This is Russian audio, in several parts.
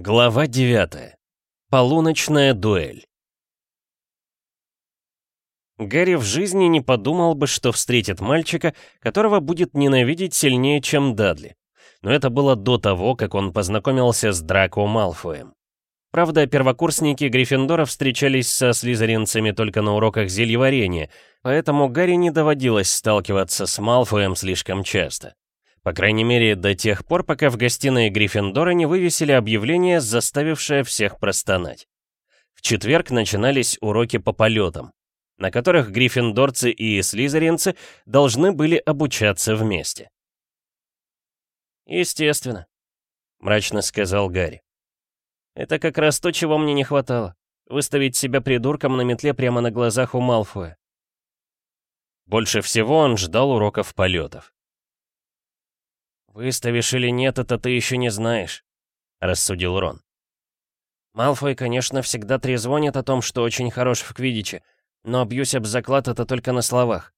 Глава 9. Полуночная дуэль. Гарри в жизни не подумал бы, что встретит мальчика, которого будет ненавидеть сильнее, чем Дадли. Но это было до того, как он познакомился с Драко Малфоем. Правда, первокурсники Гриффиндора встречались со слизеринцами только на уроках зельеварения, поэтому Гарри не доводилось сталкиваться с Малфоем слишком часто. По крайней мере, до тех пор, пока в гостиной Гриффиндора не вывесили объявление, заставившее всех простонать. В четверг начинались уроки по полетам, на которых гриффиндорцы и слизеринцы должны были обучаться вместе. «Естественно», — мрачно сказал Гарри. «Это как раз то, чего мне не хватало. Выставить себя придурком на метле прямо на глазах у Малфоя». Больше всего он ждал уроков полетов. «Выставишь или нет, это ты еще не знаешь», — рассудил Рон. «Малфой, конечно, всегда трезвонит о том, что очень хорош в Квидиче, но бьюсь об заклад это только на словах».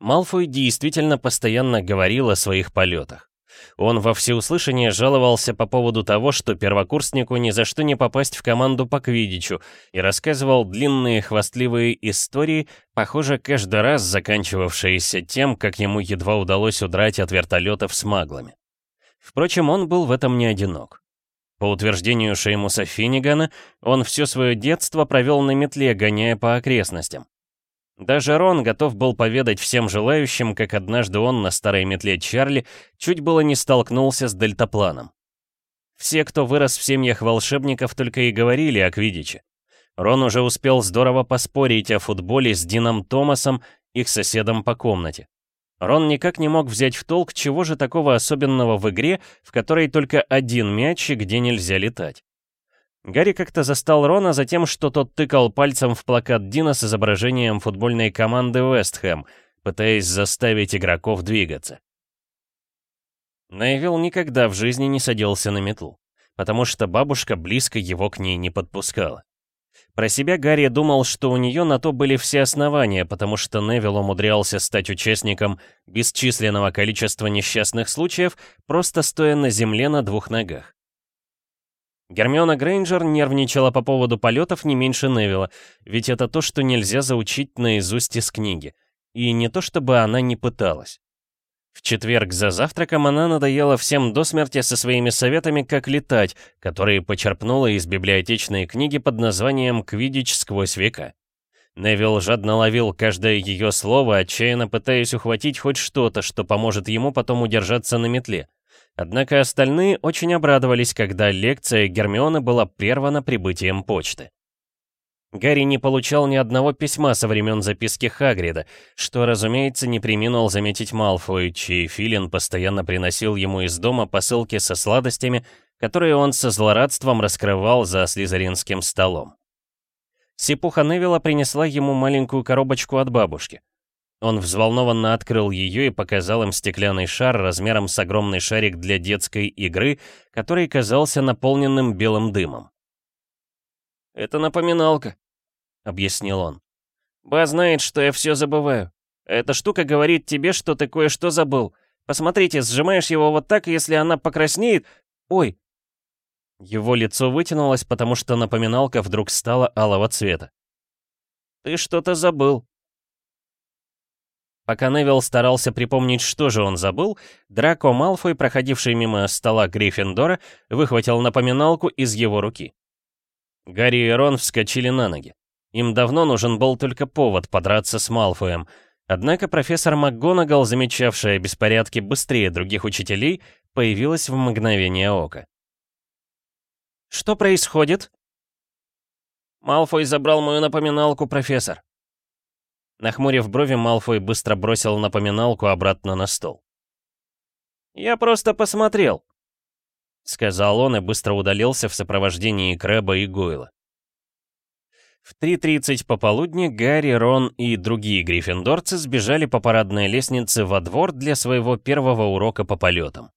Малфой действительно постоянно говорил о своих полетах. Он во всеуслышание жаловался по поводу того, что первокурснику ни за что не попасть в команду по квидичу, и рассказывал длинные хвастливые истории, похоже, каждый раз заканчивавшиеся тем, как ему едва удалось удрать от вертолетов с маглами. Впрочем, он был в этом не одинок. По утверждению Шеймуса Финнигана, он все свое детство провел на метле, гоняя по окрестностям. Даже Рон готов был поведать всем желающим, как однажды он на старой метле Чарли чуть было не столкнулся с дельтапланом. Все, кто вырос в семьях волшебников, только и говорили о Квидиче. Рон уже успел здорово поспорить о футболе с Дином Томасом, их соседом по комнате. Рон никак не мог взять в толк, чего же такого особенного в игре, в которой только один мяч и где нельзя летать. Гарри как-то застал Рона за тем, что тот тыкал пальцем в плакат Дина с изображением футбольной команды Вестхэм, пытаясь заставить игроков двигаться. Найвилл никогда в жизни не садился на метлу, потому что бабушка близко его к ней не подпускала. Про себя Гарри думал, что у нее на то были все основания, потому что Невилл умудрялся стать участником бесчисленного количества несчастных случаев, просто стоя на земле на двух ногах. Гермиона Грейнджер нервничала по поводу полетов не меньше Невилла, ведь это то, что нельзя заучить наизусть из книги. И не то чтобы она не пыталась. В четверг за завтраком она надоела всем до смерти со своими советами, как летать, которые почерпнула из библиотечной книги под названием «Квидич сквозь века». Невилл жадно ловил каждое ее слово, отчаянно пытаясь ухватить хоть что-то, что поможет ему потом удержаться на метле. Однако остальные очень обрадовались, когда лекция Гермионы была прервана прибытием почты. Гарри не получал ни одного письма со времен записки Хагрида, что, разумеется, не приминул заметить Малфой, чей филин постоянно приносил ему из дома посылки со сладостями, которые он со злорадством раскрывал за слизеринским столом. Сипуха Невилла принесла ему маленькую коробочку от бабушки. Он взволнованно открыл ее и показал им стеклянный шар размером с огромный шарик для детской игры, который казался наполненным белым дымом. «Это напоминалка», — объяснил он. «Ба знает, что я все забываю. Эта штука говорит тебе, что ты кое-что забыл. Посмотрите, сжимаешь его вот так, если она покраснеет... Ой!» Его лицо вытянулось, потому что напоминалка вдруг стала алого цвета. «Ты что-то забыл», Пока Невилл старался припомнить, что же он забыл, Драко Малфой, проходивший мимо стола Гриффиндора, выхватил напоминалку из его руки. Гарри и Рон вскочили на ноги. Им давно нужен был только повод подраться с Малфоем. Однако профессор МакГонагал, замечавшая беспорядки быстрее других учителей, появилась в мгновение ока. «Что происходит?» «Малфой забрал мою напоминалку, профессор», Нахмурив брови, Малфой быстро бросил напоминалку обратно на стол. «Я просто посмотрел», — сказал он и быстро удалился в сопровождении Крэба и Гойла. В 3.30 пополудни Гарри, Рон и другие гриффиндорцы сбежали по парадной лестнице во двор для своего первого урока по полетам.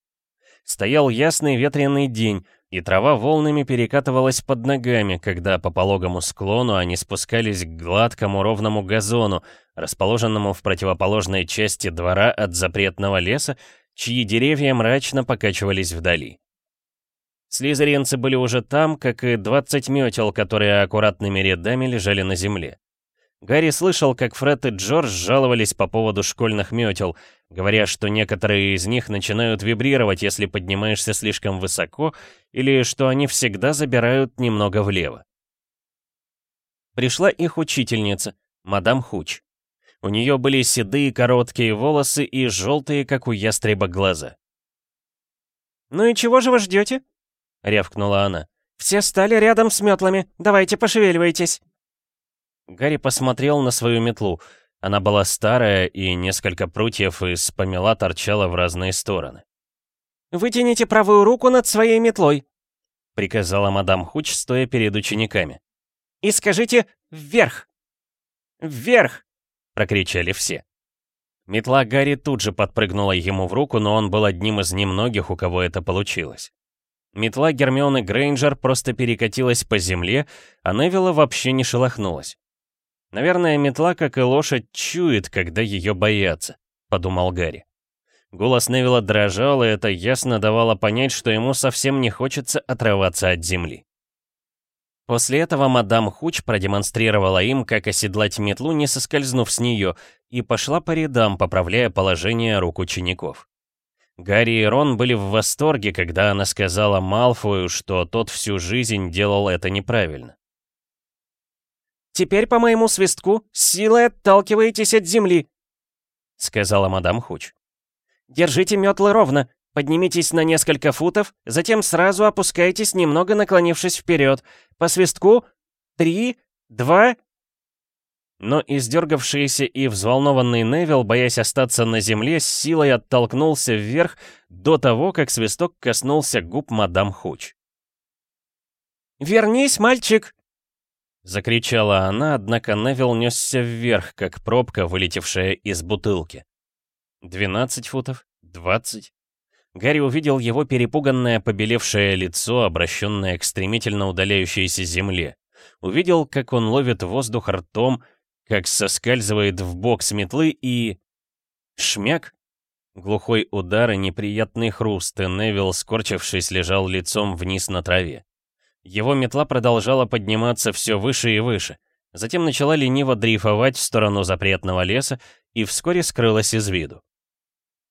Стоял ясный ветреный день, и трава волнами перекатывалась под ногами, когда по пологому склону они спускались к гладкому ровному газону, расположенному в противоположной части двора от запретного леса, чьи деревья мрачно покачивались вдали. Слизеринцы были уже там, как и 20 метел, которые аккуратными рядами лежали на земле. Гарри слышал, как Фред и Джордж жаловались по поводу школьных метел, говоря, что некоторые из них начинают вибрировать, если поднимаешься слишком высоко, или что они всегда забирают немного влево. Пришла их учительница, мадам Хуч. У нее были седые короткие волосы и желтые, как у ястреба, глаза. «Ну и чего же вы ждете?» — рявкнула она. «Все стали рядом с метлами. Давайте пошевеливайтесь». Гарри посмотрел на свою метлу. Она была старая, и несколько прутьев из помела торчало в разные стороны. «Вытяните правую руку над своей метлой», — приказала мадам Хуч, стоя перед учениками. «И скажите «вверх». «Вверх!» — прокричали все. Метла Гарри тут же подпрыгнула ему в руку, но он был одним из немногих, у кого это получилось. Метла Гермионы Грейнджер просто перекатилась по земле, а Невилла вообще не шелохнулась. Наверное, метла, как и лошадь, чует, когда ее боятся, подумал Гарри. Голос Невилла дрожал, и это ясно давало понять, что ему совсем не хочется отрываться от земли. После этого мадам Хуч продемонстрировала им, как оседлать метлу, не соскользнув с нее, и пошла по рядам, поправляя положение рук учеников. Гарри и Рон были в восторге, когда она сказала Малфою, что тот всю жизнь делал это неправильно. «Теперь по моему свистку силой отталкиваетесь от земли», — сказала мадам Хуч. «Держите метлы ровно, поднимитесь на несколько футов, затем сразу опускайтесь, немного наклонившись вперед. По свистку три, два...» Но издергавшийся и взволнованный Невил, боясь остаться на земле, с силой оттолкнулся вверх до того, как свисток коснулся губ мадам Хуч. «Вернись, мальчик!» Закричала она, однако Невил несся вверх, как пробка, вылетевшая из бутылки. 12 футов, 20. Гарри увидел его перепуганное побелевшее лицо, обращенное к стремительно удаляющейся земле. Увидел, как он ловит воздух ртом, как соскальзывает в бок с метлы и... Шмяк! Глухой удар и неприятный хруст, и Невил, скорчившись, лежал лицом вниз на траве. Его метла продолжала подниматься все выше и выше, затем начала лениво дрейфовать в сторону запретного леса и вскоре скрылась из виду.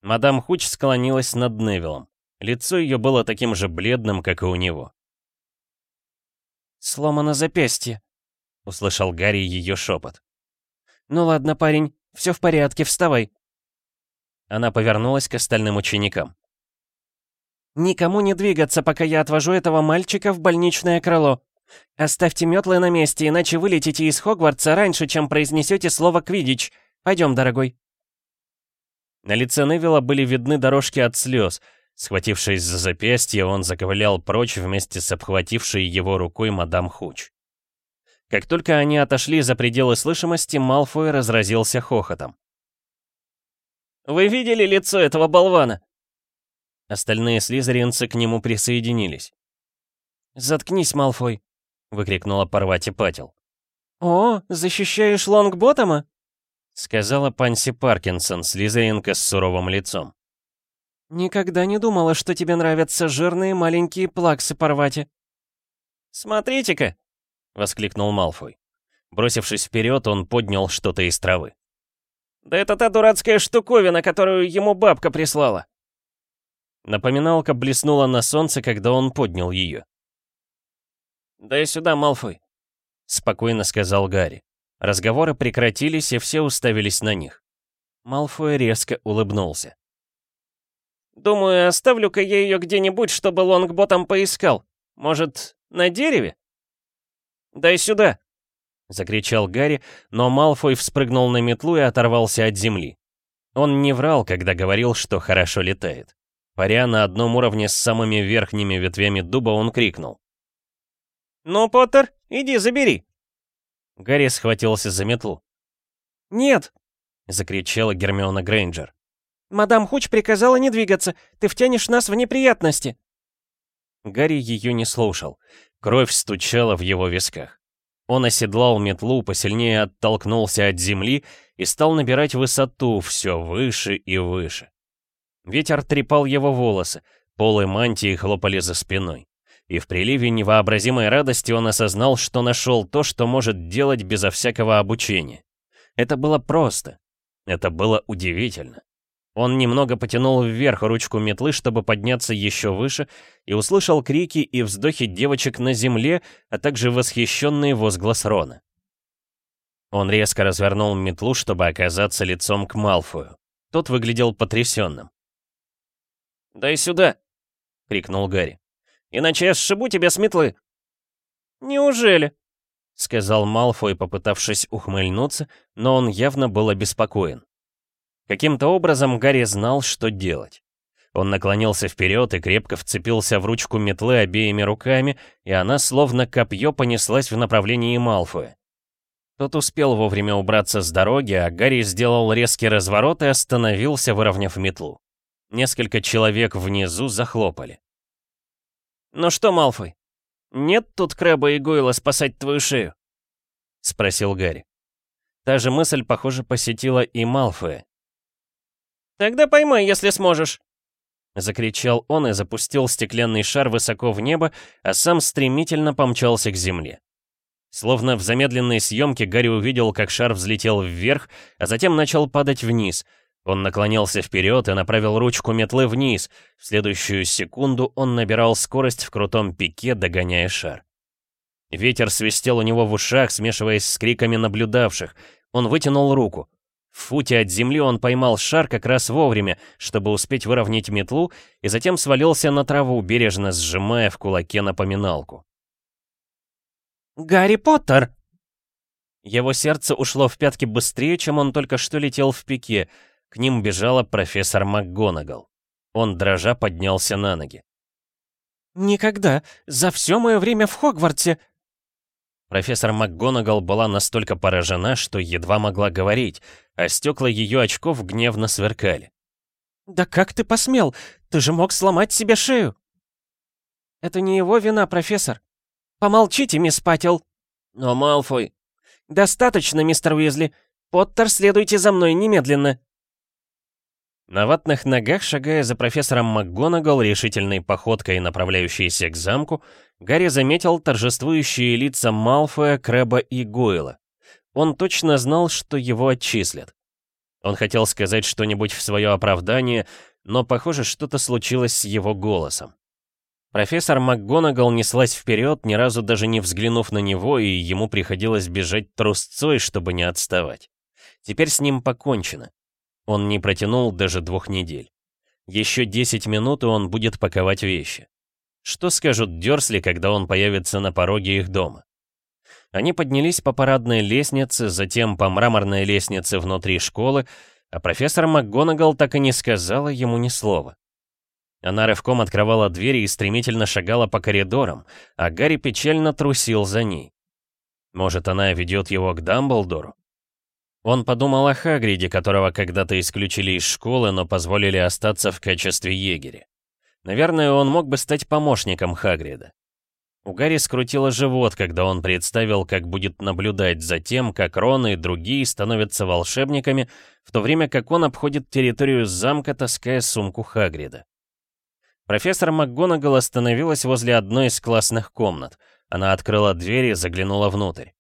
Мадам Хуч склонилась над Невилом. Лицо ее было таким же бледным, как и у него. «Сломано запястье», — услышал Гарри ее шепот. «Ну ладно, парень, все в порядке, вставай». Она повернулась к остальным ученикам. «Никому не двигаться, пока я отвожу этого мальчика в больничное крыло. Оставьте метлы на месте, иначе вылетите из Хогвартса раньше, чем произнесете слово «квидич». Пойдем, дорогой». На лице Невилла были видны дорожки от слез. Схватившись за запястье, он заковылял прочь вместе с обхватившей его рукой мадам Хуч. Как только они отошли за пределы слышимости, Малфой разразился хохотом. «Вы видели лицо этого болвана?» Остальные слизеринцы к нему присоединились. «Заткнись, Малфой!» — выкрикнула Парвати Патил. «О, защищаешь Лонгботтома?» — сказала Панси Паркинсон, слизеринка с суровым лицом. «Никогда не думала, что тебе нравятся жирные маленькие плаксы, Парвати». «Смотрите-ка!» — воскликнул Малфой. Бросившись вперед, он поднял что-то из травы. «Да это та дурацкая штуковина, которую ему бабка прислала!» Напоминалка блеснула на солнце, когда он поднял ее. «Дай сюда, Малфой», — спокойно сказал Гарри. Разговоры прекратились, и все уставились на них. Малфой резко улыбнулся. «Думаю, оставлю-ка я ее где-нибудь, чтобы Лонгботом поискал. Может, на дереве?» «Дай сюда!» — закричал Гарри, но Малфой вспрыгнул на метлу и оторвался от земли. Он не врал, когда говорил, что хорошо летает. Паря на одном уровне с самыми верхними ветвями дуба, он крикнул. «Ну, Поттер, иди забери!» Гарри схватился за метлу. «Нет!» — закричала Гермиона Грейнджер. «Мадам Хуч приказала не двигаться. Ты втянешь нас в неприятности!» Гарри ее не слушал. Кровь стучала в его висках. Он оседлал метлу, посильнее оттолкнулся от земли и стал набирать высоту все выше и выше. Ветер трепал его волосы, полы мантии хлопали за спиной. И в приливе невообразимой радости он осознал, что нашел то, что может делать безо всякого обучения. Это было просто. Это было удивительно. Он немного потянул вверх ручку метлы, чтобы подняться еще выше, и услышал крики и вздохи девочек на земле, а также восхищенный возглас Рона. Он резко развернул метлу, чтобы оказаться лицом к Малфою. Тот выглядел потрясенным. «Дай сюда!» — крикнул Гарри. «Иначе я сшибу тебя с метлы!» «Неужели?» — сказал Малфой, попытавшись ухмыльнуться, но он явно был обеспокоен. Каким-то образом Гарри знал, что делать. Он наклонился вперед и крепко вцепился в ручку метлы обеими руками, и она словно копье понеслась в направлении Малфоя. Тот успел вовремя убраться с дороги, а Гарри сделал резкий разворот и остановился, выровняв метлу. Несколько человек внизу захлопали. «Ну что, Малфой, нет тут Крэба и Гойла спасать твою шею?» — спросил Гарри. Та же мысль, похоже, посетила и Малфоя. «Тогда поймай, если сможешь!» Закричал он и запустил стеклянный шар высоко в небо, а сам стремительно помчался к земле. Словно в замедленной съемке Гарри увидел, как шар взлетел вверх, а затем начал падать вниз. Он наклонился вперед и направил ручку метлы вниз. В следующую секунду он набирал скорость в крутом пике, догоняя шар. Ветер свистел у него в ушах, смешиваясь с криками наблюдавших. Он вытянул руку. В футе от земли он поймал шар как раз вовремя, чтобы успеть выровнять метлу, и затем свалился на траву, бережно сжимая в кулаке напоминалку. «Гарри Поттер!» Его сердце ушло в пятки быстрее, чем он только что летел в пике. К ним бежала профессор МакГонагал. Он, дрожа, поднялся на ноги. «Никогда! За все мое время в Хогвартсе!» Профессор МакГонагал была настолько поражена, что едва могла говорить, а стекла ее очков гневно сверкали. «Да как ты посмел? Ты же мог сломать себе шею!» «Это не его вина, профессор!» «Помолчите, мисс Паттел!» «Но Малфой...» «Достаточно, мистер Уизли! Поттер, следуйте за мной немедленно!» На ватных ногах, шагая за профессором МакГонагал, решительной походкой, направляющейся к замку, Гарри заметил торжествующие лица Малфоя, Крэба и Гойла. Он точно знал, что его отчислят. Он хотел сказать что-нибудь в свое оправдание, но, похоже, что-то случилось с его голосом. Профессор МакГонагал неслась вперед, ни разу даже не взглянув на него, и ему приходилось бежать трусцой, чтобы не отставать. Теперь с ним покончено. Он не протянул даже двух недель. Еще 10 минут, и он будет паковать вещи. Что скажут Дёрсли, когда он появится на пороге их дома? Они поднялись по парадной лестнице, затем по мраморной лестнице внутри школы, а профессор МакГонагал так и не сказала ему ни слова. Она рывком открывала двери и стремительно шагала по коридорам, а Гарри печально трусил за ней. Может, она ведет его к Дамблдору? Он подумал о Хагриде, которого когда-то исключили из школы, но позволили остаться в качестве егеря. Наверное, он мог бы стать помощником Хагрида. У Гарри скрутило живот, когда он представил, как будет наблюдать за тем, как Рон и другие становятся волшебниками, в то время как он обходит территорию замка, таская сумку Хагрида. Профессор МакГонагал остановилась возле одной из классных комнат. Она открыла дверь и заглянула внутрь.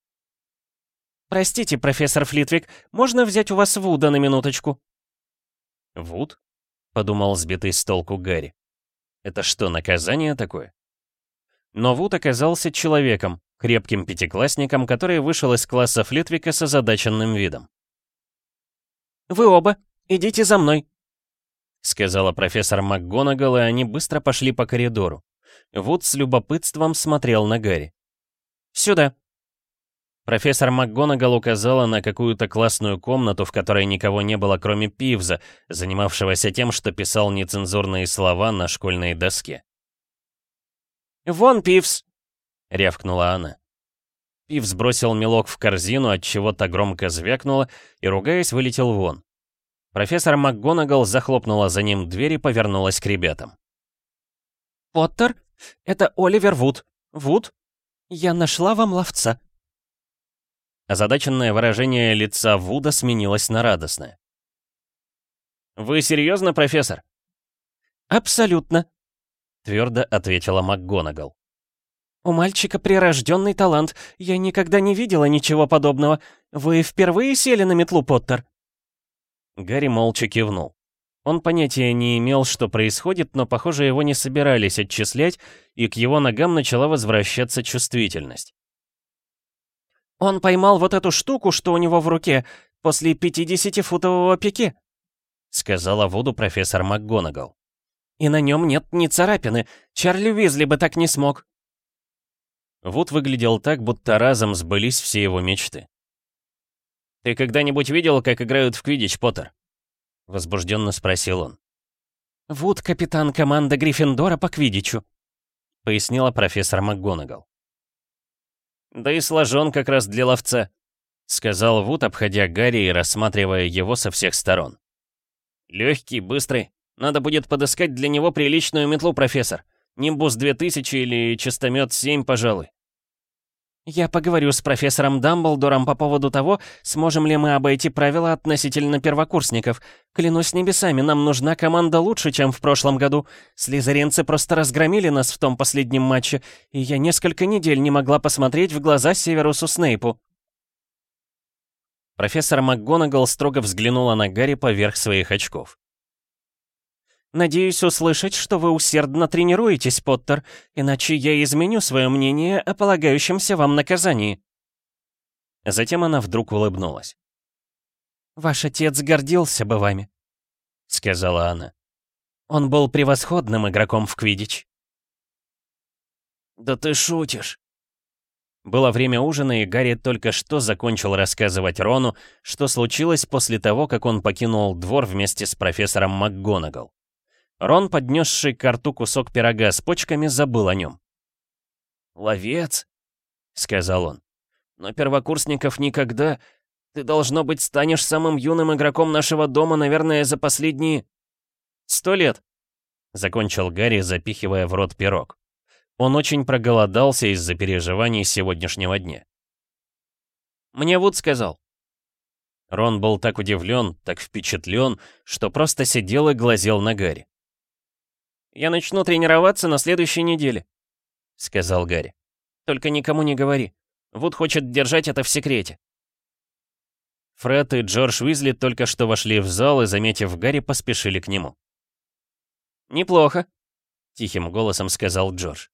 «Простите, профессор Флитвик, можно взять у вас Вуда на минуточку?» «Вуд?» — подумал сбитый с толку Гарри. «Это что, наказание такое?» Но Вуд оказался человеком, крепким пятиклассником, который вышел из класса Флитвика с озадаченным видом. «Вы оба, идите за мной», — сказала профессор МакГонагал, и они быстро пошли по коридору. Вуд с любопытством смотрел на Гарри. «Сюда», Профессор МакГонагал указала на какую-то классную комнату, в которой никого не было, кроме Пивза, занимавшегося тем, что писал нецензурные слова на школьной доске. «Вон, Пивз!» — рявкнула она. Пивз бросил мелок в корзину, от чего-то громко звякнуло, и, ругаясь, вылетел вон. Профессор МакГонагал захлопнула за ним дверь и повернулась к ребятам. «Поттер, это Оливер Вуд. Вуд, я нашла вам ловца». Озадаченное выражение лица Вуда сменилось на радостное. «Вы серьезно, профессор?» «Абсолютно», — твердо ответила МакГонагал. «У мальчика прирожденный талант. Я никогда не видела ничего подобного. Вы впервые сели на метлу, Поттер?» Гарри молча кивнул. Он понятия не имел, что происходит, но, похоже, его не собирались отчислять, и к его ногам начала возвращаться чувствительность. «Он поймал вот эту штуку, что у него в руке, после 50-футового пике», — сказала Вуду профессор МакГонагал. «И на нем нет ни царапины. Чарли Уизли бы так не смог». Вуд выглядел так, будто разом сбылись все его мечты. «Ты когда-нибудь видел, как играют в квиддич, Поттер?» — возбужденно спросил он. «Вуд — капитан команды Гриффиндора по квиддичу», — пояснила профессор МакГонагал. «Да и сложен как раз для ловца», — сказал Вуд, обходя Гарри и рассматривая его со всех сторон. «Легкий, быстрый. Надо будет подыскать для него приличную метлу, профессор. Нимбус 2000 или Чистомет 7, пожалуй. «Я поговорю с профессором Дамблдором по поводу того, сможем ли мы обойти правила относительно первокурсников. Клянусь небесами, нам нужна команда лучше, чем в прошлом году. Слизеринцы просто разгромили нас в том последнем матче, и я несколько недель не могла посмотреть в глаза Северусу Снейпу». Профессор МакГонагал строго взглянула на Гарри поверх своих очков. «Надеюсь услышать, что вы усердно тренируетесь, Поттер, иначе я изменю свое мнение о полагающемся вам наказании». Затем она вдруг улыбнулась. «Ваш отец гордился бы вами», — сказала она. «Он был превосходным игроком в Квидич». «Да ты шутишь!» Было время ужина, и Гарри только что закончил рассказывать Рону, что случилось после того, как он покинул двор вместе с профессором МакГонагал. Рон, поднесший к рту кусок пирога с почками, забыл о нем. «Ловец», — сказал он. «Но первокурсников никогда. Ты, должно быть, станешь самым юным игроком нашего дома, наверное, за последние...» «Сто лет», — закончил Гарри, запихивая в рот пирог. Он очень проголодался из-за переживаний сегодняшнего дня. «Мне Вуд сказал». Рон был так удивлен, так впечатлен, что просто сидел и глазел на Гарри. «Я начну тренироваться на следующей неделе», — сказал Гарри. «Только никому не говори. Вуд хочет держать это в секрете». Фред и Джордж Уизли только что вошли в зал и, заметив Гарри, поспешили к нему. «Неплохо», — тихим голосом сказал Джордж.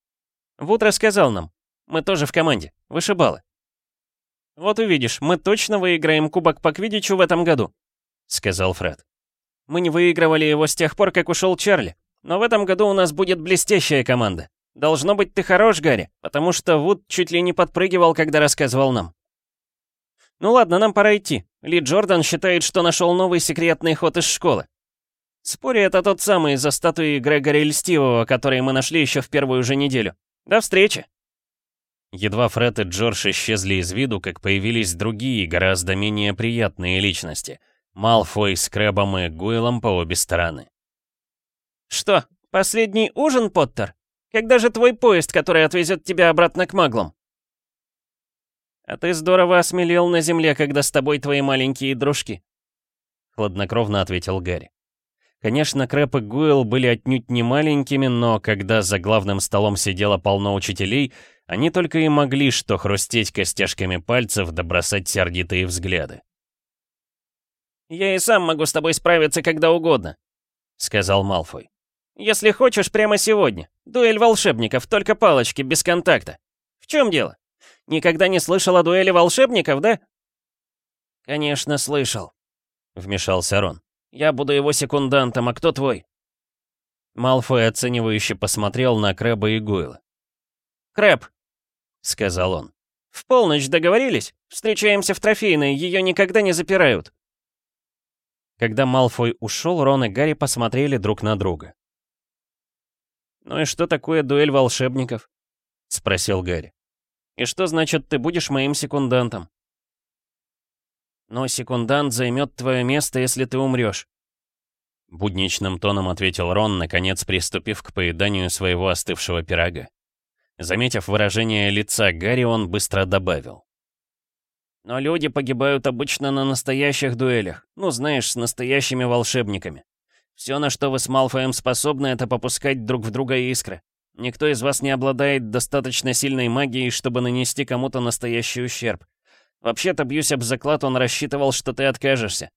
«Вуд рассказал нам. Мы тоже в команде. Вышибалы». «Вот увидишь, мы точно выиграем кубок по квиддичу в этом году», — сказал Фред. «Мы не выигрывали его с тех пор, как ушел Чарли. Но в этом году у нас будет блестящая команда. Должно быть, ты хорош, Гарри, потому что Вуд чуть ли не подпрыгивал, когда рассказывал нам. Ну ладно, нам пора идти. Ли Джордан считает, что нашел новый секретный ход из школы. Спорю, это тот самый из-за статуи Грегори Льстивого, который мы нашли еще в первую же неделю. До встречи!» Едва Фред и Джордж исчезли из виду, как появились другие, гораздо менее приятные личности. Малфой с Крэбом и Гуэлом по обе стороны. «Что, последний ужин, Поттер? Когда же твой поезд, который отвезет тебя обратно к маглам?» «А ты здорово осмелел на земле, когда с тобой твои маленькие дружки», — хладнокровно ответил Гарри. Конечно, Крэп и Гуэлл были отнюдь не маленькими, но когда за главным столом сидело полно учителей, они только и могли что хрустеть костяшками пальцев да бросать сердитые взгляды. «Я и сам могу с тобой справиться когда угодно», — сказал Малфой. Если хочешь, прямо сегодня. Дуэль волшебников, только палочки, без контакта. В чем дело? Никогда не слышал о дуэли волшебников, да? Конечно, слышал, вмешался Рон. Я буду его секундантом, а кто твой? Малфой оценивающе посмотрел на Крэба и Гуэла. «Крэб», — сказал он, — «в полночь договорились? Встречаемся в трофейной, ее никогда не запирают». Когда Малфой ушел, Рон и Гарри посмотрели друг на друга. «Ну и что такое дуэль волшебников?» — спросил Гарри. «И что значит, ты будешь моим секундантом?» «Но секундант займет твое место, если ты умрешь», — будничным тоном ответил Рон, наконец приступив к поеданию своего остывшего пирога. Заметив выражение лица Гарри, он быстро добавил. «Но люди погибают обычно на настоящих дуэлях, ну, знаешь, с настоящими волшебниками. Все, на что вы с Малфоем способны, это попускать друг в друга искры. Никто из вас не обладает достаточно сильной магией, чтобы нанести кому-то настоящий ущерб. Вообще-то, бьюсь об заклад, он рассчитывал, что ты откажешься.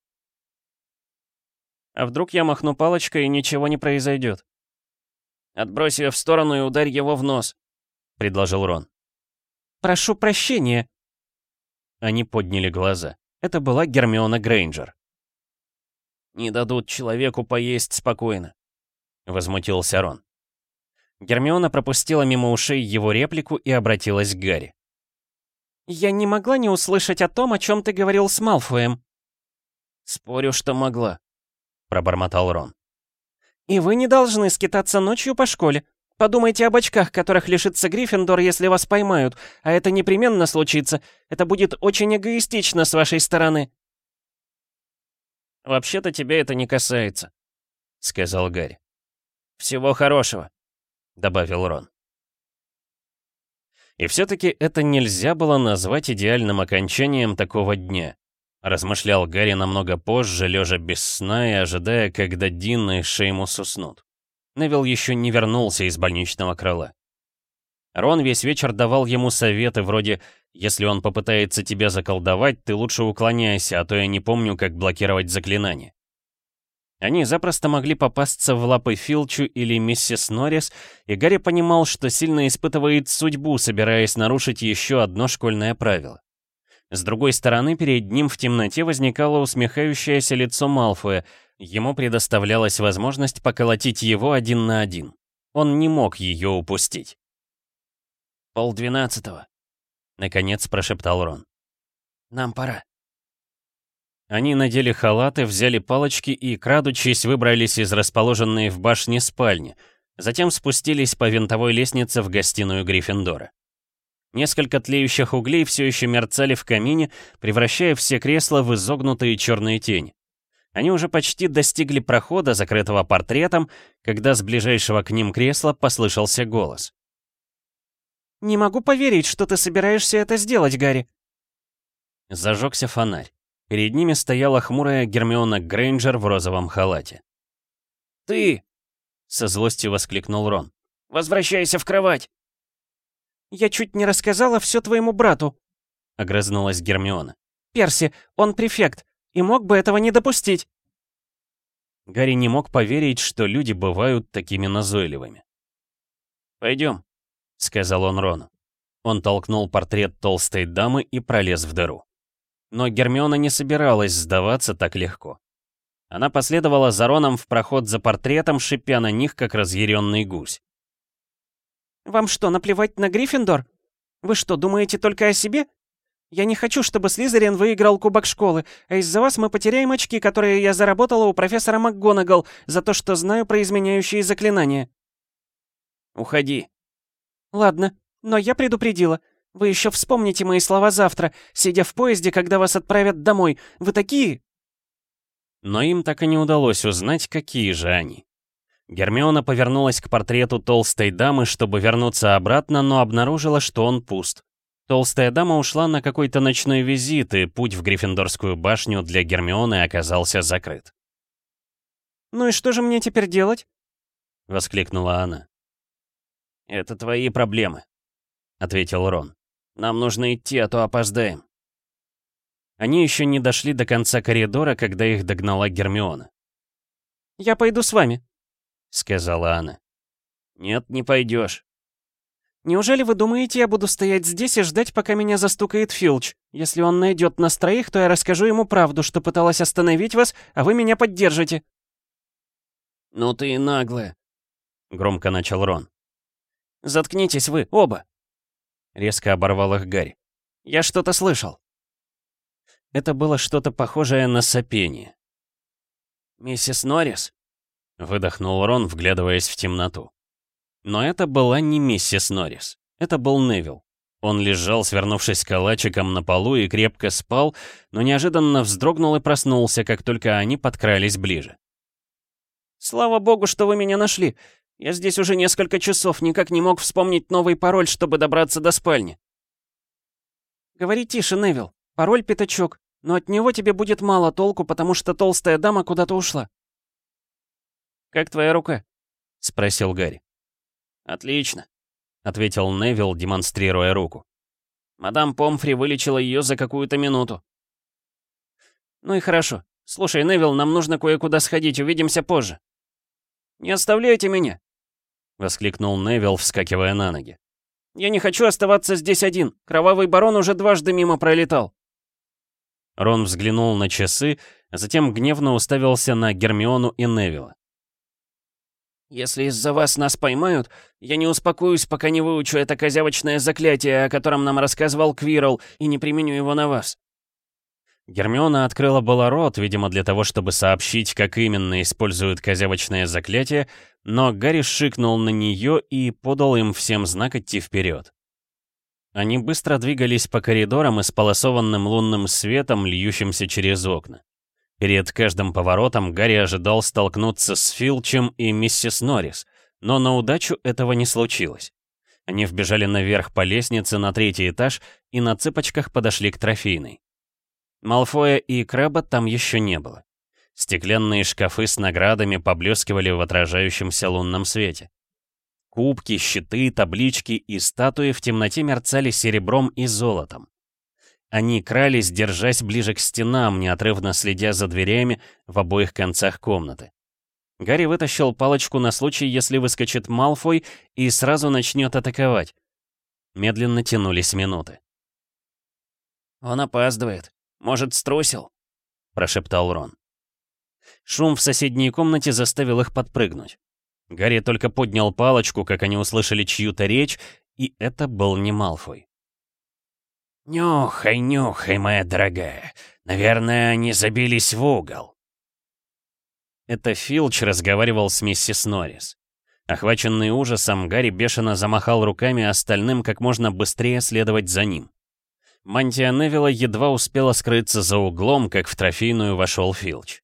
А вдруг я махну палочкой и ничего не произойдет? Отбрось ее в сторону и ударь его в нос, предложил Рон. Прошу прощения. Они подняли глаза. Это была Гермиона Грейнджер. «Не дадут человеку поесть спокойно», — возмутился Рон. Гермиона пропустила мимо ушей его реплику и обратилась к Гарри. «Я не могла не услышать о том, о чем ты говорил с Малфоем». «Спорю, что могла», — пробормотал Рон. «И вы не должны скитаться ночью по школе. Подумайте об очках, которых лишится Гриффиндор, если вас поймают, а это непременно случится. Это будет очень эгоистично с вашей стороны». «Вообще-то тебя это не касается», — сказал Гарри. «Всего хорошего», — добавил Рон. И все-таки это нельзя было назвать идеальным окончанием такого дня. Размышлял Гарри намного позже, лежа без сна и ожидая, когда Дин и Шеймус уснут. Невил еще не вернулся из больничного крыла. Рон весь вечер давал ему советы вроде «Если он попытается тебя заколдовать, ты лучше уклоняйся, а то я не помню, как блокировать заклинание». Они запросто могли попасться в лапы Филчу или миссис Норрис, и Гарри понимал, что сильно испытывает судьбу, собираясь нарушить еще одно школьное правило. С другой стороны, перед ним в темноте возникало усмехающееся лицо Малфоя, ему предоставлялась возможность поколотить его один на один. Он не мог ее упустить. «Полдвенадцатого», — наконец прошептал Рон. «Нам пора». Они надели халаты, взяли палочки и, крадучись, выбрались из расположенной в башне спальни, затем спустились по винтовой лестнице в гостиную Гриффиндора. Несколько тлеющих углей все еще мерцали в камине, превращая все кресла в изогнутые черные тени. Они уже почти достигли прохода, закрытого портретом, когда с ближайшего к ним кресла послышался голос. «Не могу поверить, что ты собираешься это сделать, Гарри!» Зажегся фонарь. Перед ними стояла хмурая Гермиона Грейнджер в розовом халате. «Ты!» — со злостью воскликнул Рон. «Возвращайся в кровать!» «Я чуть не рассказала все твоему брату!» — огрызнулась Гермиона. «Перси, он префект, и мог бы этого не допустить!» Гарри не мог поверить, что люди бывают такими назойливыми. «Пойдем», — сказал он Рону. Он толкнул портрет толстой дамы и пролез в дыру. Но Гермиона не собиралась сдаваться так легко. Она последовала за Роном в проход за портретом, шипя на них, как разъяренный гусь. «Вам что, наплевать на Гриффиндор? Вы что, думаете только о себе? Я не хочу, чтобы Слизерин выиграл кубок школы, а из-за вас мы потеряем очки, которые я заработала у профессора МакГонагал за то, что знаю про изменяющие заклинания». «Уходи». «Ладно, но я предупредила. Вы еще вспомните мои слова завтра, сидя в поезде, когда вас отправят домой. Вы такие...» Но им так и не удалось узнать, какие же они. Гермиона повернулась к портрету толстой дамы, чтобы вернуться обратно, но обнаружила, что он пуст. Толстая дама ушла на какой-то ночной визит, и путь в Гриффиндорскую башню для Гермионы оказался закрыт. «Ну и что же мне теперь делать?» — воскликнула она. «Это твои проблемы», — ответил Рон. Нам нужно идти, а то опоздаем». Они еще не дошли до конца коридора, когда их догнала Гермиона. «Я пойду с вами», — сказала она. «Нет, не пойдешь». «Неужели вы думаете, я буду стоять здесь и ждать, пока меня застукает Филч? Если он найдет нас троих, то я расскажу ему правду, что пыталась остановить вас, а вы меня поддержите». «Ну ты и наглая», — громко начал Рон. «Заткнитесь вы, оба!» Резко оборвал их Гарри. «Я что-то слышал». Это было что-то похожее на сопение. «Миссис Норрис?» — выдохнул Рон, вглядываясь в темноту. Но это была не миссис Норрис. Это был Невил. Он лежал, свернувшись калачиком на полу и крепко спал, но неожиданно вздрогнул и проснулся, как только они подкрались ближе. «Слава богу, что вы меня нашли. Я здесь уже несколько часов, никак не мог вспомнить новый пароль, чтобы добраться до спальни. Говори тише, Невил. Пароль пятачок, но от него тебе будет мало толку, потому что толстая дама куда-то ушла. «Как твоя рука?» — спросил Гарри. «Отлично», — ответил Невилл, демонстрируя руку. «Мадам Помфри вылечила ее за какую-то минуту». «Ну и хорошо. Слушай, Невилл, нам нужно кое-куда сходить, увидимся позже». «Не оставляйте меня!» — воскликнул Невилл, вскакивая на ноги. «Я не хочу оставаться здесь один. Кровавый барон уже дважды мимо пролетал». Рон взглянул на часы, а затем гневно уставился на Гермиону и Невилла. «Если из-за вас нас поймают, я не успокоюсь, пока не выучу это козявочное заклятие, о котором нам рассказывал Квирл, и не применю его на вас». Гермиона открыла было рот, видимо, для того, чтобы сообщить, как именно используют козявочное заклятие, но Гарри шикнул на нее и подал им всем знак идти вперед. Они быстро двигались по коридорам, исполосованным лунным светом, льющимся через окна. Перед каждым поворотом Гарри ожидал столкнуться с Филчем и миссис Норрис, но на удачу этого не случилось. Они вбежали наверх по лестнице на третий этаж и на цыпочках подошли к трофейной. Малфоя и Крэба там еще не было. Стеклянные шкафы с наградами поблескивали в отражающемся лунном свете. Кубки, щиты, таблички и статуи в темноте мерцали серебром и золотом. Они крались, держась ближе к стенам, неотрывно следя за дверями в обоих концах комнаты. Гарри вытащил палочку на случай, если выскочит Малфой и сразу начнет атаковать. Медленно тянулись минуты. «Он опаздывает. Может, струсил?» — прошептал Рон. Шум в соседней комнате заставил их подпрыгнуть. Гарри только поднял палочку, как они услышали чью-то речь, и это был не Малфой. «Нюхай, нюхай, моя дорогая. Наверное, они забились в угол». Это Филч разговаривал с миссис Норрис. Охваченный ужасом, Гарри бешено замахал руками остальным как можно быстрее следовать за ним. Мантия Невилла едва успела скрыться за углом, как в трофейную вошел Филч.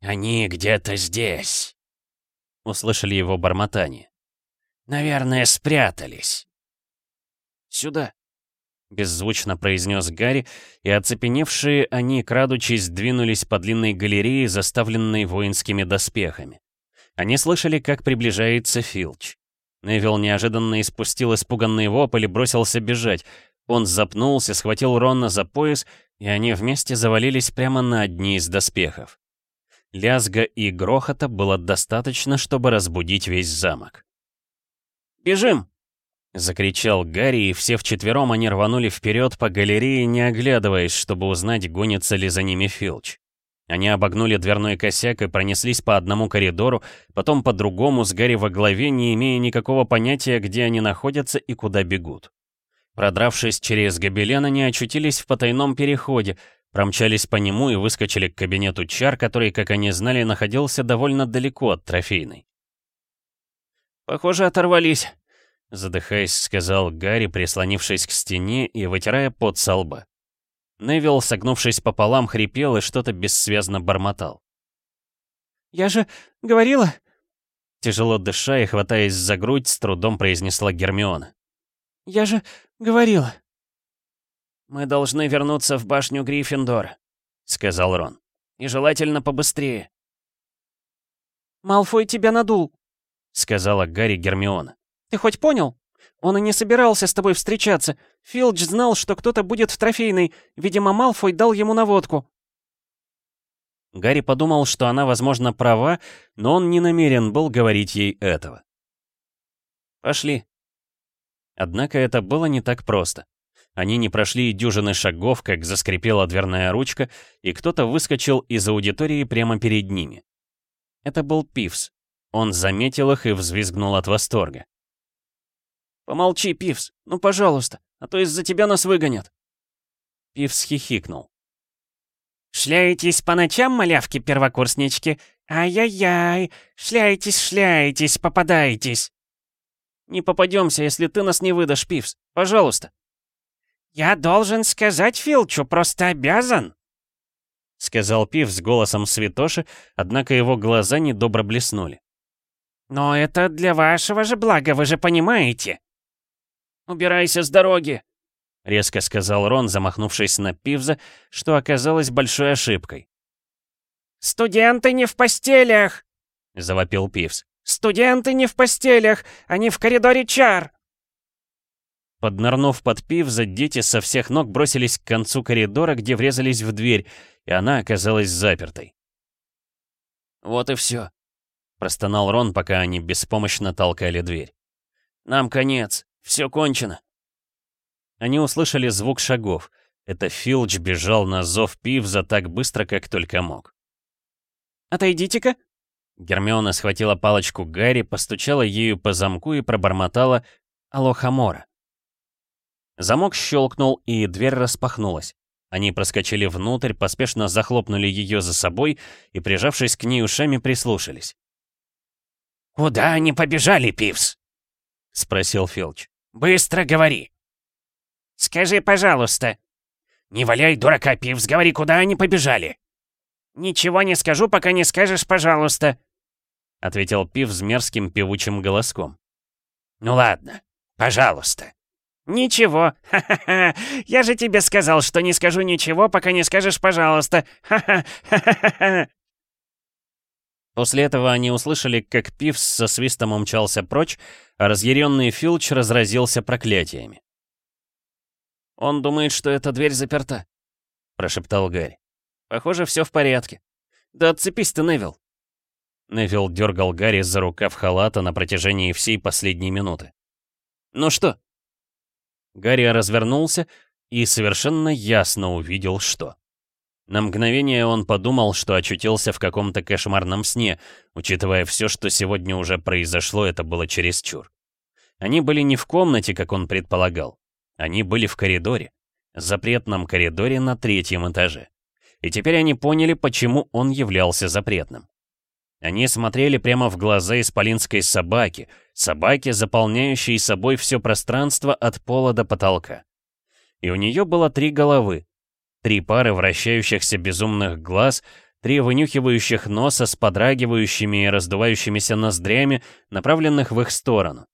«Они где-то здесь», — услышали его бормотание. «Наверное, спрятались». «Сюда», Беззвучно произнес Гарри, и оцепеневшие они, крадучись, двинулись по длинной галерее, заставленной воинскими доспехами. Они слышали, как приближается Филч. Невил неожиданно испустил испуганный вопль и бросился бежать. Он запнулся, схватил Ронна за пояс, и они вместе завалились прямо на одни из доспехов. Лязга и грохота было достаточно, чтобы разбудить весь замок. «Бежим!» Закричал Гарри, и все вчетвером они рванули вперед по галерее, не оглядываясь, чтобы узнать, гонится ли за ними Филч. Они обогнули дверной косяк и пронеслись по одному коридору, потом по другому с Гарри во главе, не имея никакого понятия, где они находятся и куда бегут. Продравшись через гобелен, они очутились в потайном переходе, промчались по нему и выскочили к кабинету чар, который, как они знали, находился довольно далеко от трофейной. «Похоже, оторвались», Задыхаясь, сказал Гарри, прислонившись к стене и вытирая пот со лба. Невилл, согнувшись пополам, хрипел и что-то бессвязно бормотал. «Я же говорила...» Тяжело дыша и хватаясь за грудь, с трудом произнесла Гермиона. «Я же говорила...» «Мы должны вернуться в башню Гриффиндора», — сказал Рон. «И желательно побыстрее». «Малфой тебя надул», — сказала Гарри Гермиона. Ты хоть понял? Он и не собирался с тобой встречаться. Филдж знал, что кто-то будет в трофейной. Видимо, Малфой дал ему наводку. Гарри подумал, что она, возможно, права, но он не намерен был говорить ей этого. «Пошли». Однако это было не так просто. Они не прошли и дюжины шагов, как заскрипела дверная ручка, и кто-то выскочил из аудитории прямо перед ними. Это был Пивс. Он заметил их и взвизгнул от восторга. «Помолчи, Пивс, ну пожалуйста, а то из-за тебя нас выгонят». Пивс хихикнул. «Шляетесь по ночам, малявки-первокурснички? Ай-яй-яй! Шляетесь, шляетесь, попадаетесь!» «Не попадемся, если ты нас не выдашь, Пивс. Пожалуйста!» «Я должен сказать Филчу, просто обязан!» Сказал Пивс голосом святоши, однако его глаза недобро блеснули. «Но это для вашего же блага, вы же понимаете!» «Убирайся с дороги!» — резко сказал Рон, замахнувшись на Пивза, что оказалось большой ошибкой. «Студенты не в постелях!» — завопил Пивз. «Студенты не в постелях, они в коридоре чар!» Поднырнув под пивза, дети со всех ног бросились к концу коридора, где врезались в дверь, и она оказалась запертой. «Вот и все», — простонал Рон, пока они беспомощно толкали дверь. «Нам конец, все кончено». Они услышали звук шагов. Это Филч бежал на зов Пивза так быстро, как только мог. «Отойдите-ка!» Гермиона схватила палочку Гарри, постучала ею по замку и пробормотала «Алохамора». Замок щелкнул, и дверь распахнулась. Они проскочили внутрь, поспешно захлопнули ее за собой и, прижавшись к ней ушами, прислушались. «Куда они побежали, Пивс?» — спросил Филч. «Быстро говори!» «Скажи, пожалуйста!» «Не валяй, дурака, Пивс, говори, куда они побежали!» «Ничего не скажу, пока не скажешь, пожалуйста!» — ответил Пив с мерзким певучим голоском. «Ну ладно, пожалуйста!» «Ничего, ха-ха-ха! Я же тебе сказал, что не скажу ничего, пока не скажешь «пожалуйста». Ха-ха-ха-ха-ха!» После этого они услышали, как Пивс со свистом умчался прочь, а разъяренный Филч разразился проклятиями. «Он думает, что эта дверь заперта», — прошептал Гарри. «Похоже, все в порядке. Да отцепись ты, Невил». Невил дергал Гарри за рукав халата на протяжении всей последней минуты. «Ну что?» Гарри развернулся и совершенно ясно увидел, что. На мгновение он подумал, что очутился в каком-то кошмарном сне, учитывая все, что сегодня уже произошло, это было чересчур. Они были не в комнате, как он предполагал. Они были в коридоре, запретном коридоре на третьем этаже. И теперь они поняли, почему он являлся запретным. Они смотрели прямо в глаза исполинской собаки, собаки, заполняющей собой все пространство от пола до потолка. И у нее было три головы, три пары вращающихся безумных глаз, три вынюхивающих носа с подрагивающими и раздувающимися ноздрями, направленных в их сторону.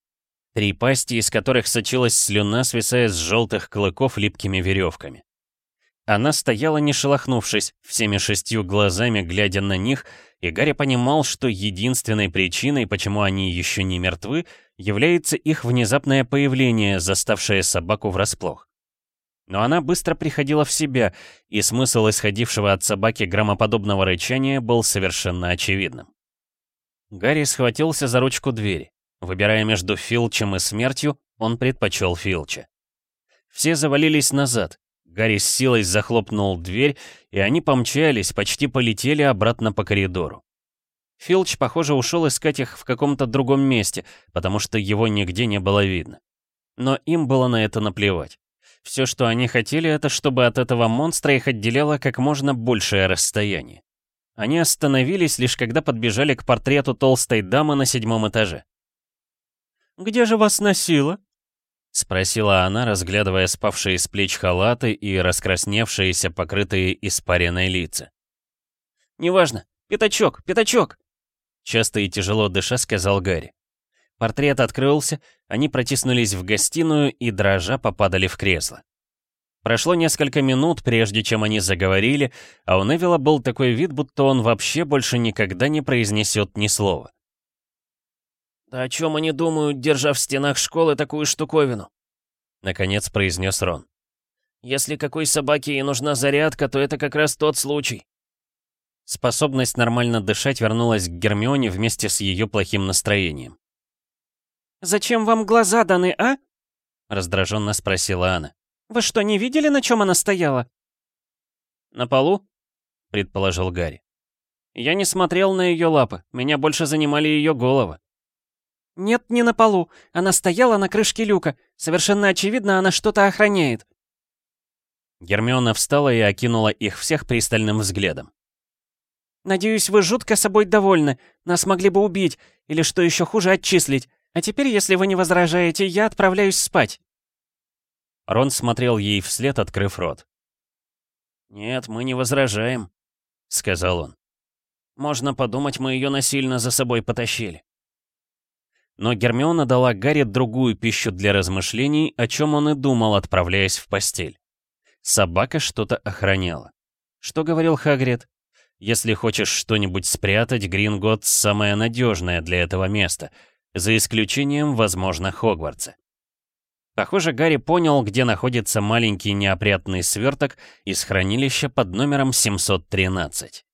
Три пасти, из которых сочилась слюна, свисая с желтых клыков липкими веревками. Она стояла не шелохнувшись, всеми шестью глазами глядя на них, и Гарри понимал, что единственной причиной, почему они еще не мертвы, является их внезапное появление, заставшее собаку врасплох. Но она быстро приходила в себя, и смысл исходившего от собаки громоподобного рычания был совершенно очевидным. Гарри схватился за ручку двери. Выбирая между Филчем и смертью, он предпочел Филча. Все завалились назад. Гарри с силой захлопнул дверь, и они помчались, почти полетели обратно по коридору. Филч, похоже, ушел искать их в каком-то другом месте, потому что его нигде не было видно. Но им было на это наплевать. Все, что они хотели, это чтобы от этого монстра их отделяло как можно большее расстояние. Они остановились лишь когда подбежали к портрету толстой дамы на седьмом этаже. «Где же вас носило?» — спросила она, разглядывая спавшие с плеч халаты и раскрасневшиеся, покрытые испаренной лица. «Неважно. Пятачок, пятачок!» Часто и тяжело дыша сказал Гарри. Портрет открылся, они протиснулись в гостиную и, дрожа, попадали в кресло. Прошло несколько минут, прежде чем они заговорили, а у Невилла был такой вид, будто он вообще больше никогда не произнесет ни слова. «Да о чем они думают, держа в стенах школы такую штуковину?» Наконец произнес Рон. «Если какой собаке и нужна зарядка, то это как раз тот случай». Способность нормально дышать вернулась к Гермионе вместе с ее плохим настроением. «Зачем вам глаза даны, а?» Раздраженно спросила она. «Вы что, не видели, на чем она стояла?» «На полу?» предположил Гарри. «Я не смотрел на ее лапы, меня больше занимали ее головы». «Нет, не на полу. Она стояла на крышке люка. Совершенно очевидно, она что-то охраняет». Гермиона встала и окинула их всех пристальным взглядом. «Надеюсь, вы жутко собой довольны. Нас могли бы убить, или, что еще хуже, отчислить. А теперь, если вы не возражаете, я отправляюсь спать». Рон смотрел ей вслед, открыв рот. «Нет, мы не возражаем», — сказал он. «Можно подумать, мы ее насильно за собой потащили». Но Гермиона дала Гарри другую пищу для размышлений, о чем он и думал, отправляясь в постель. Собака что-то охраняла. Что говорил Хагрид? Если хочешь что-нибудь спрятать, Гринготс самое надежное для этого места, за исключением, возможно, Хогвартса. Похоже, Гарри понял, где находится маленький неопрятный сверток из хранилища под номером 713.